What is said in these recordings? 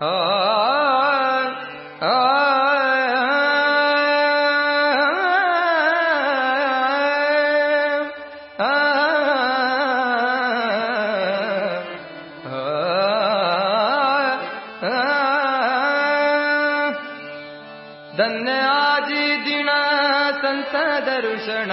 ആ ധന്യ ആജി ദിണ സന്തദർഷണ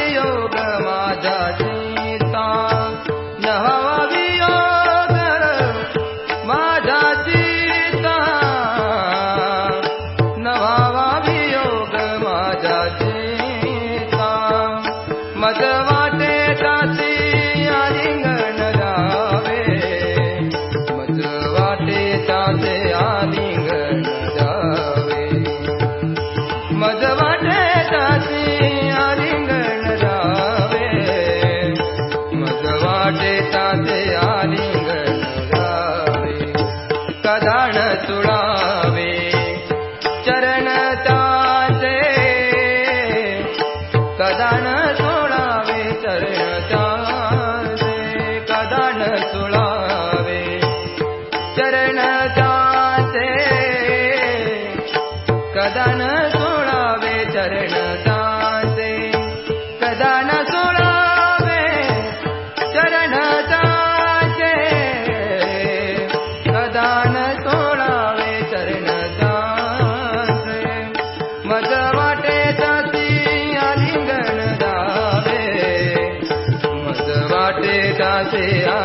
कदान तुड़ावे चरण तासे कदान सुनावे चरण तासे कदान सुना sea